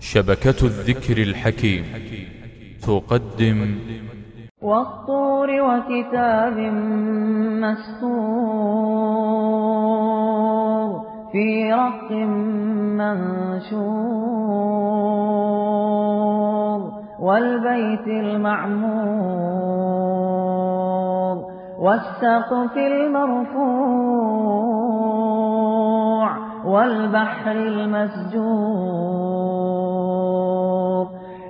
شبكة الذكر الحكيم. تقدم. والطور وكتاب مسطور في رق منشور والبيت المعمور والسقف المرفوع والبحر المسجور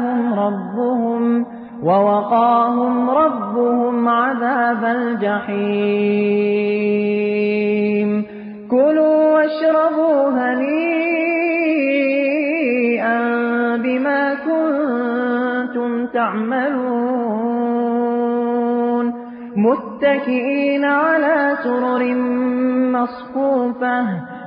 آتاهم ربهم ووقاهم ربهم عذاب الجحيم. كلوا واشربوا هنيئا بما كنتم تعملون. متكئين على سرر مصفوفة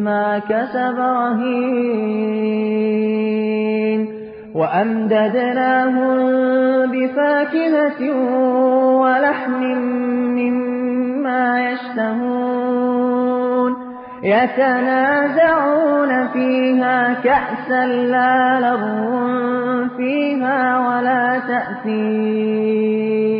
بما كسب رهين وأمددناهم بفاكهة ولحم مما يشتهون يتنازعون فيها كأسا لا لغو فيها ولا تأثيم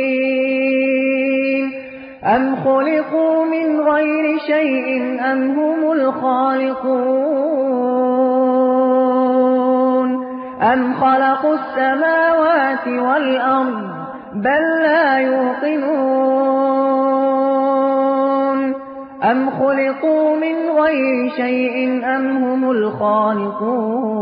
أم خلقوا من غير شيء أم هم الخالقون أم خلقوا السماوات والأرض بل لا يوقنون أم خلقوا من غير شيء أم هم الخالقون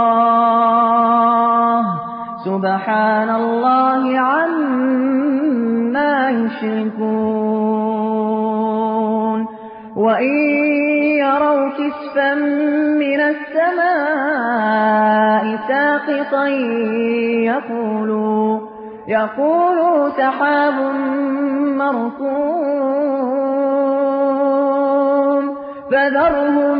سبحان الله عما يشركون. وإن يروا كسفا من السماء ساقطا يقولوا يقولوا سحاب مركوم فذرهم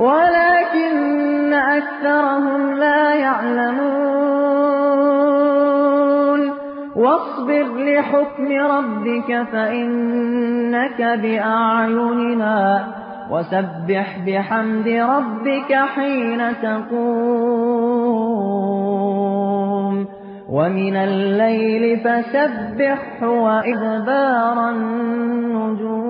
ولكن أكثرهم لا يعلمون. واصبر لحكم ربك فإنك بأعيننا. وسبح بحمد ربك حين تقوم. ومن الليل فسبح وإذبار النجوم.